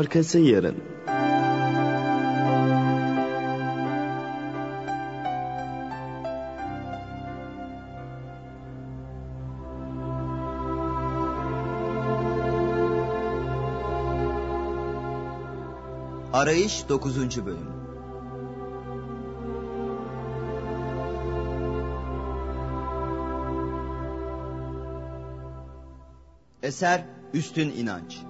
Arkası yarın. Arayış 9. Bölüm Eser Üstün İnanç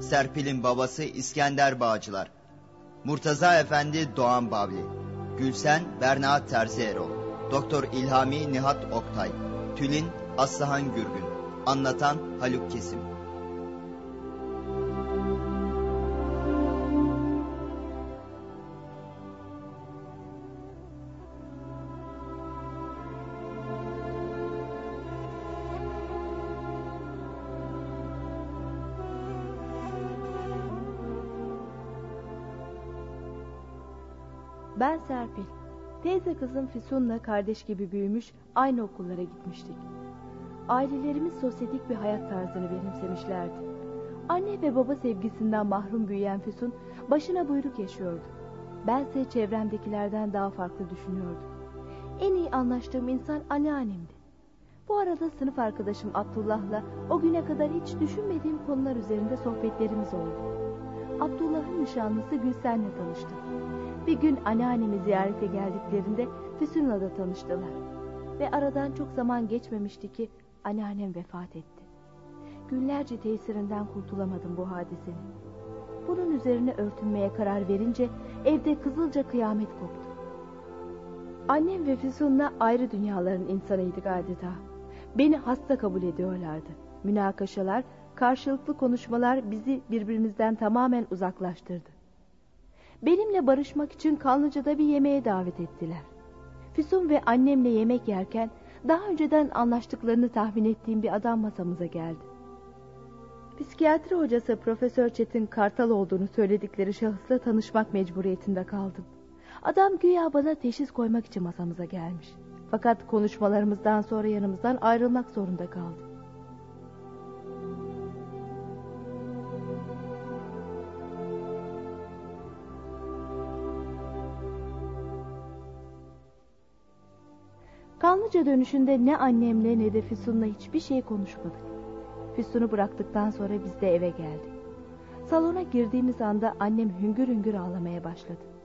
Serpil'in babası İskender Bağcılar. Murtaza Efendi Doğan Bavli. Gülsen Berna Terzi Erol Doktor İlhami Nihat Oktay. Tülin Aslıhan Gürgün. Anlatan Haluk Kesim Ben Serpil. Teyze kızım Füsun'la kardeş gibi büyümüş, aynı okullara gitmiştik. Ailelerimiz sosyetik bir hayat tarzını benimsemişlerdi. Anne ve baba sevgisinden mahrum büyüyen Füsun, başına buyruk yaşıyordu. Bense çevremdekilerden daha farklı düşünüyordum. En iyi anlaştığım insan anneannemdi. Bu arada sınıf arkadaşım Abdullah'la o güne kadar hiç düşünmediğim konular üzerinde sohbetlerimiz oldu. Abdullah'ın nişanlısı Gülsen'le tanıştım. Bir gün anneannemi ziyarete geldiklerinde Füsun'la da tanıştılar. Ve aradan çok zaman geçmemişti ki anneannem vefat etti. Günlerce tesirinden kurtulamadım bu hadisenin. Bunun üzerine örtünmeye karar verince evde kızılca kıyamet koptu. Annem ve Füsun'la ayrı dünyaların insanıydık adeta. Beni hasta kabul ediyorlardı. Münakaşalar, karşılıklı konuşmalar bizi birbirimizden tamamen uzaklaştırdı. Benimle barışmak için Kanlıca'da bir yemeğe davet ettiler. Füsun ve annemle yemek yerken daha önceden anlaştıklarını tahmin ettiğim bir adam masamıza geldi. Psikiyatri hocası Profesör Çetin Kartal olduğunu söyledikleri şahısla tanışmak mecburiyetinde kaldım. Adam güya bana teşhis koymak için masamıza gelmiş. Fakat konuşmalarımızdan sonra yanımızdan ayrılmak zorunda kaldı. Kanlıca dönüşünde ne annemle ne de Füsun'la hiçbir şey konuşmadık. Füsun'u bıraktıktan sonra biz de eve geldik. Salona girdiğimiz anda annem hüngür hüngür ağlamaya başladı.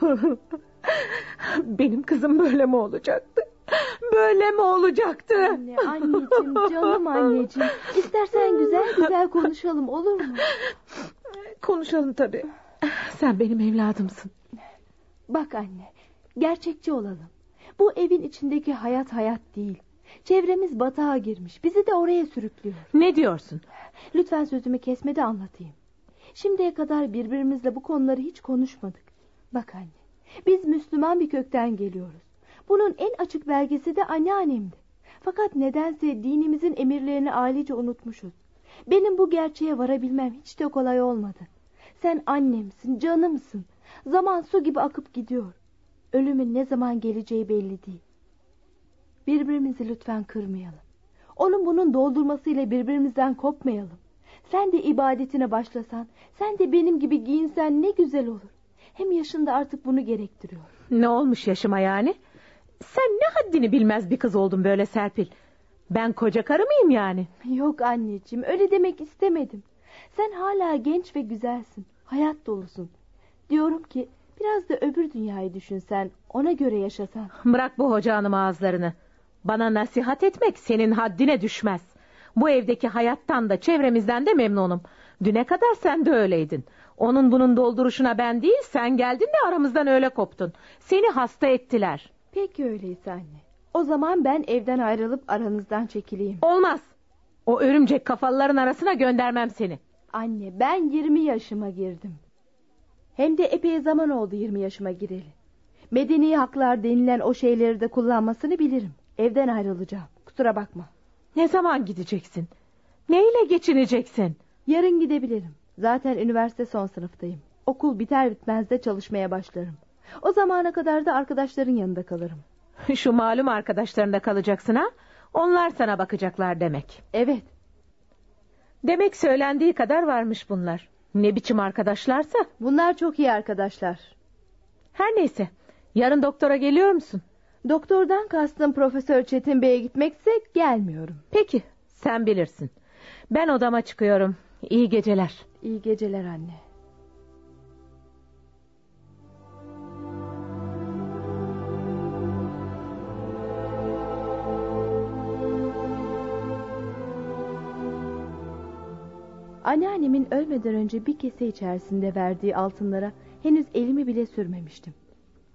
Benim kızım böyle mi olacaktı? Böyle mi olacaktı? Anne, anneciğim, canım anneciğim. İstersen güzel güzel konuşalım olur mu? Konuşalım tabii. Sen benim evladımsın. Bak anne, gerçekçi olalım. Bu evin içindeki hayat hayat değil. Çevremiz batağa girmiş. Bizi de oraya sürüklüyor. Ne diyorsun? Lütfen sözümü kesme de anlatayım. Şimdiye kadar birbirimizle bu konuları hiç konuşmadık. Bak anne, biz Müslüman bir kökten geliyoruz. Bunun en açık belgesi de anneannemdi. Fakat nedense dinimizin emirlerini ailece unutmuşuz. Benim bu gerçeğe varabilmem hiç de kolay olmadı. Sen annemsin, canımsın. Zaman su gibi akıp gidiyor. Ölümün ne zaman geleceği belli değil. Birbirimizi lütfen kırmayalım. Onun bunun doldurmasıyla birbirimizden kopmayalım. Sen de ibadetine başlasan, sen de benim gibi giyinsen ne güzel olur. Hem yaşında artık bunu gerektiriyor. Ne olmuş yaşıma yani? Sen ne haddini bilmez bir kız oldun böyle Serpil. Ben koca karı mıyım yani? Yok anneciğim öyle demek istemedim. Sen hala genç ve güzelsin. Hayat dolusun. Diyorum ki biraz da öbür dünyayı düşünsen, ona göre yaşasan. Bırak bu hoca hanım ağızlarını. Bana nasihat etmek senin haddine düşmez. Bu evdeki hayattan da çevremizden de memnunum. Düne kadar sen de öyleydin. Onun bunun dolduruşuna ben değil sen geldin de aramızdan öyle koptun. Seni hasta ettiler. Peki öyleyse anne. O zaman ben evden ayrılıp aranızdan çekileyim. Olmaz. O örümcek kafalıların arasına göndermem seni. Anne ben 20 yaşıma girdim. Hem de epey zaman oldu 20 yaşıma gireli. Medeni haklar denilen o şeyleri de kullanmasını bilirim. Evden ayrılacağım. Kusura bakma. Ne zaman gideceksin? Neyle geçineceksin? Yarın gidebilirim. Zaten üniversite son sınıftayım. Okul biter bitmez de çalışmaya başlarım. O zamana kadar da arkadaşların yanında kalırım. Şu malum arkadaşlarında kalacaksın ha? Onlar sana bakacaklar demek. Evet. Demek söylendiği kadar varmış bunlar. Ne biçim arkadaşlarsa. Bunlar çok iyi arkadaşlar. Her neyse. Yarın doktora geliyor musun? Doktordan kastım Profesör Çetin Bey'e gitmekse gelmiyorum. Peki sen bilirsin. Ben odama çıkıyorum. İyi geceler. İyi geceler anne. Anneannemin ölmeden önce bir kese içerisinde verdiği altınlara henüz elimi bile sürmemiştim.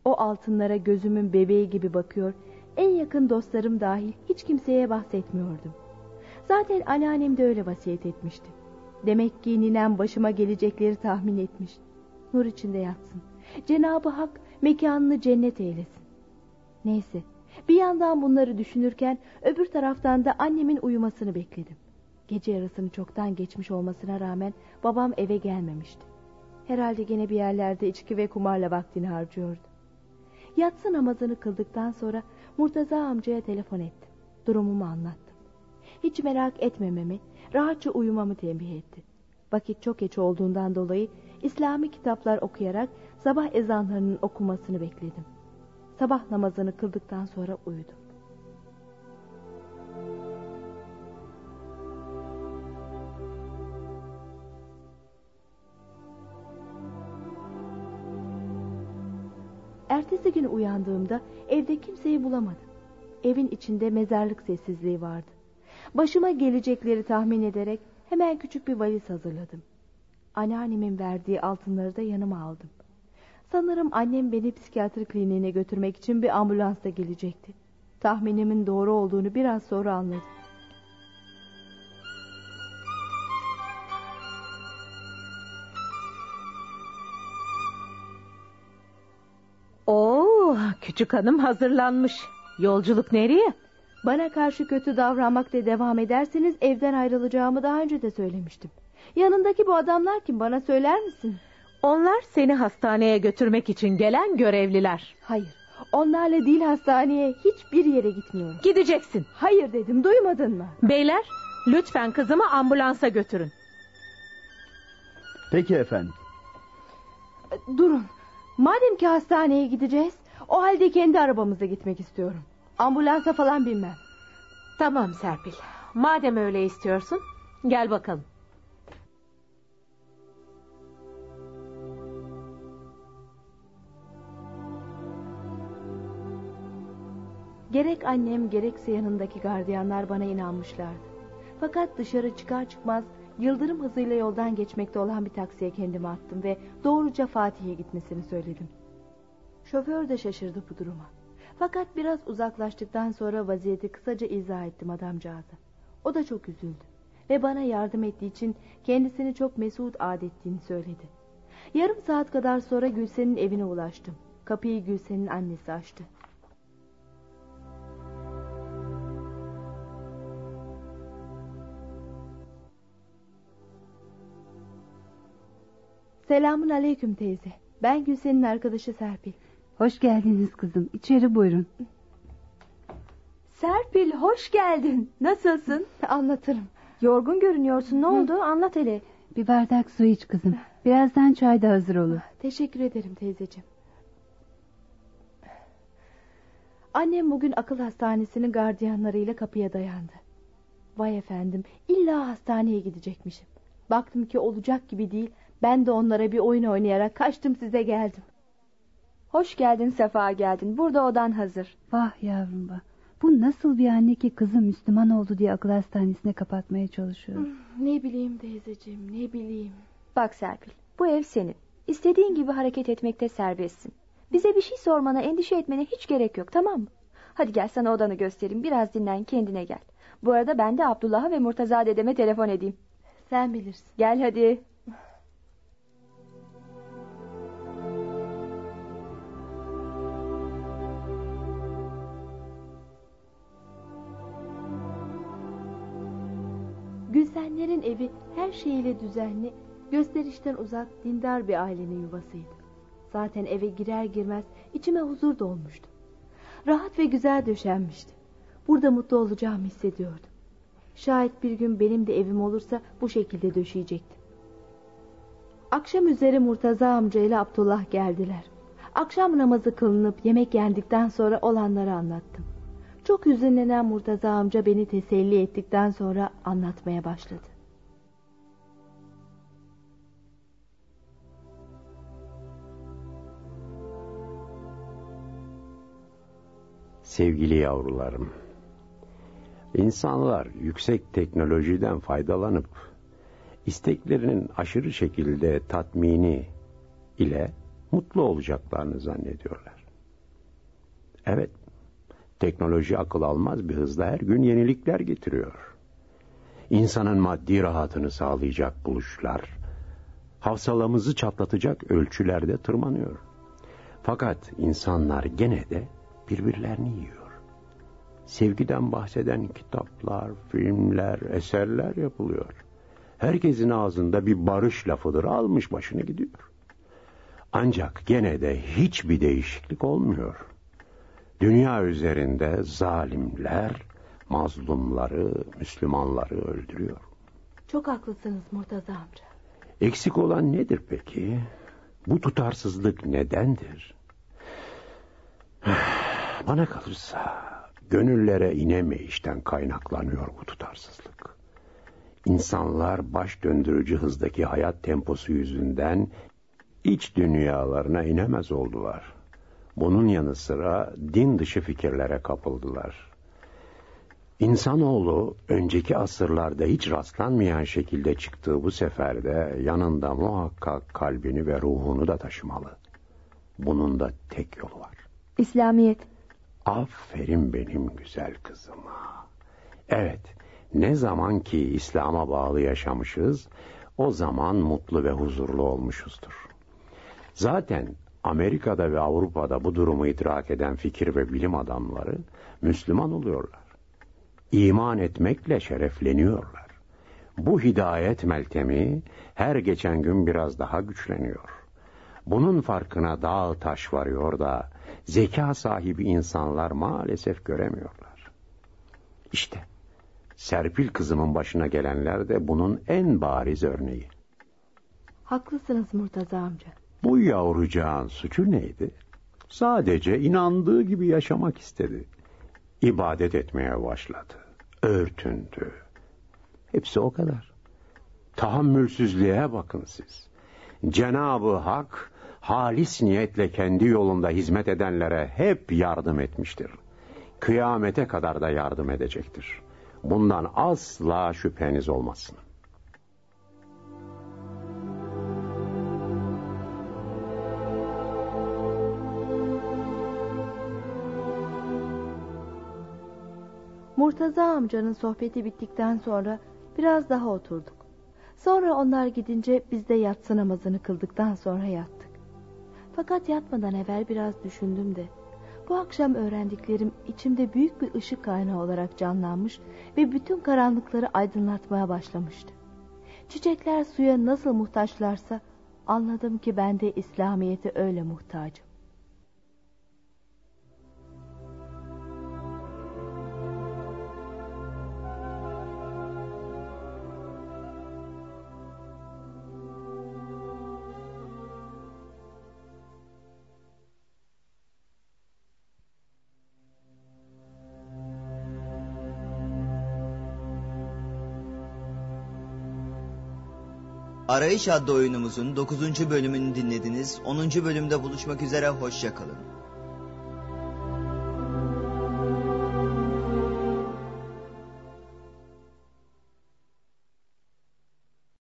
O altınlara gözümün bebeği gibi bakıyor, en yakın dostlarım dahil hiç kimseye bahsetmiyordum. Zaten anneannem de öyle vasiyet etmişti. Demek ki ninem başıma gelecekleri tahmin etmiş. Nur içinde yatsın. Cenabı Hak mekanını cennet eylesin. Neyse, bir yandan bunları düşünürken öbür taraftan da annemin uyumasını bekledim. Gece yarısını çoktan geçmiş olmasına rağmen babam eve gelmemişti. Herhalde gene bir yerlerde içki ve kumarla vaktini harcıyordu. Yatsı namazını kıldıktan sonra Murtaza amcaya telefon ettim. Durumumu anlattım. Hiç merak etmememi, rahatça uyumamı tembih etti. Vakit çok geç olduğundan dolayı İslami kitaplar okuyarak sabah ezanlarının okumasını bekledim. Sabah namazını kıldıktan sonra uyudum. Ertesi gün uyandığımda evde kimseyi bulamadım. Evin içinde mezarlık sessizliği vardı. Başıma gelecekleri tahmin ederek hemen küçük bir valiz hazırladım. Anneannemin verdiği altınları da yanıma aldım. Sanırım annem beni psikiyatri kliniğine götürmek için bir ambulansla gelecekti. Tahminimin doğru olduğunu biraz sonra anladım. Oo, küçük hanım hazırlanmış. Yolculuk nereye? Bana karşı kötü davranmakta devam ederseniz evden ayrılacağımı daha önce de söylemiştim. Yanındaki bu adamlar kim bana söyler misin? Onlar seni hastaneye götürmek için gelen görevliler. Hayır. Onlarla değil hastaneye hiçbir yere gitmiyorum. Gideceksin. Hayır dedim duymadın mı? Beyler lütfen kızımı ambulansa götürün. Peki efendim. Durun. Madem ki hastaneye gideceğiz o halde kendi arabamıza gitmek istiyorum. Ambulansa falan binmem. Tamam Serpil. Madem öyle istiyorsun gel bakalım. Gerek annem gerekse yanındaki gardiyanlar bana inanmışlardı. Fakat dışarı çıkar çıkmaz yıldırım hızıyla yoldan geçmekte olan bir taksiye kendimi attım ve doğruca Fatih'e gitmesini söyledim. Şoför de şaşırdı bu duruma. Fakat biraz uzaklaştıktan sonra vaziyeti kısaca izah ettim adamcağıza. O da çok üzüldü ve bana yardım ettiği için kendisini çok mesut adettiğini söyledi. Yarım saat kadar sonra Gülsen'in evine ulaştım. Kapıyı Gülsen'in annesi açtı. Selamun aleyküm teyze. Ben Gülsen'in arkadaşı Serpil. Hoş geldiniz kızım. İçeri buyurun. Serpil hoş geldin. Nasılsın? Anlatırım. Yorgun görünüyorsun. Ne oldu? Anlat hele. Bir bardak su iç kızım. Birazdan çay da hazır olur. Teşekkür ederim teyzeciğim. Annem bugün akıl hastanesinin gardiyanlarıyla kapıya dayandı. Vay efendim illa hastaneye gidecekmişim. Baktım ki olacak gibi değil. Ben de onlara bir oyun oynayarak kaçtım size geldim. Hoş geldin, sefa geldin. Burada odan hazır. Vah yavrum vah. Bu nasıl bir anne ki kızı Müslüman oldu diye akıl hastanesine kapatmaya çalışıyor. Ne bileyim teyzeciğim ne bileyim. Bak Serpil bu ev senin. İstediğin gibi hareket etmekte serbestsin. Bize bir şey sormana endişe etmene hiç gerek yok tamam mı? Hadi gel sana odanı göstereyim biraz dinlen kendine gel. Bu arada ben de Abdullah'a ve Murtaza dedeme telefon edeyim. Sen bilirsin. Gel hadi. Gülsenlerin evi her şeyiyle düzenli, gösterişten uzak, dindar bir ailenin yuvasıydı. Zaten eve girer girmez içime huzur dolmuştu. Rahat ve güzel döşenmişti. Burada mutlu olacağımı hissediyordum. Şayet bir gün benim de evim olursa bu şekilde döşeyecektim. Akşam üzeri Murtaza amca ile Abdullah geldiler. Akşam namazı kılınıp yemek yendikten sonra olanları anlattım. Çok hüzünlenen Murtaza amca beni teselli ettikten sonra anlatmaya başladı. Sevgili yavrularım, insanlar yüksek teknolojiden faydalanıp isteklerinin aşırı şekilde tatmini ile mutlu olacaklarını zannediyorlar. Evet, teknoloji akıl almaz bir hızla her gün yenilikler getiriyor. İnsanın maddi rahatını sağlayacak buluşlar, hafsalamızı çatlatacak ölçülerde tırmanıyor. Fakat insanlar gene de birbirlerini yiyor. Sevgiden bahseden kitaplar, filmler, eserler yapılıyor. Herkesin ağzında bir barış lafıdır almış başını gidiyor. Ancak gene de hiçbir değişiklik olmuyor. Dünya üzerinde zalimler mazlumları, Müslümanları öldürüyor. Çok haklısınız Murtaza amca. Eksik olan nedir peki? Bu tutarsızlık nedendir? Bana kalırsa gönüllere inemeyişten kaynaklanıyor bu tutarsızlık. İnsanlar baş döndürücü hızdaki hayat temposu yüzünden iç dünyalarına inemez oldular. Bunun yanı sıra din dışı fikirlere kapıldılar. İnsanoğlu önceki asırlarda hiç rastlanmayan şekilde çıktığı bu seferde yanında muhakkak kalbini ve ruhunu da taşımalı. Bunun da tek yolu var. İslamiyet. Aferin benim güzel kızıma. Evet, ne zaman ki İslam'a bağlı yaşamışız, o zaman mutlu ve huzurlu olmuşuzdur. Zaten Amerika'da ve Avrupa'da bu durumu idrak eden fikir ve bilim adamları Müslüman oluyorlar. İman etmekle şerefleniyorlar. Bu hidayet meltemi her geçen gün biraz daha güçleniyor. Bunun farkına dağ taş varıyor da zeka sahibi insanlar maalesef göremiyorlar. İşte Serpil kızımın başına gelenler de bunun en bariz örneği. Haklısınız Murtaza amca. Bu yavrucağın suçu neydi? Sadece inandığı gibi yaşamak istedi. İbadet etmeye başladı. Örtündü. Hepsi o kadar. Tahammülsüzlüğe bakın siz. Cenabı Hak halis niyetle kendi yolunda hizmet edenlere hep yardım etmiştir. Kıyamete kadar da yardım edecektir. Bundan asla şüpheniz olmasın. Murtaza amcanın sohbeti bittikten sonra biraz daha oturduk. Sonra onlar gidince biz de yatsı namazını kıldıktan sonra yattık. Fakat yatmadan evvel biraz düşündüm de bu akşam öğrendiklerim içimde büyük bir ışık kaynağı olarak canlanmış ve bütün karanlıkları aydınlatmaya başlamıştı. Çiçekler suya nasıl muhtaçlarsa anladım ki ben de İslamiyet'e öyle muhtacım. Arayış adlı oyunumuzun 9. bölümünü dinlediniz. 10. bölümde buluşmak üzere hoşçakalın.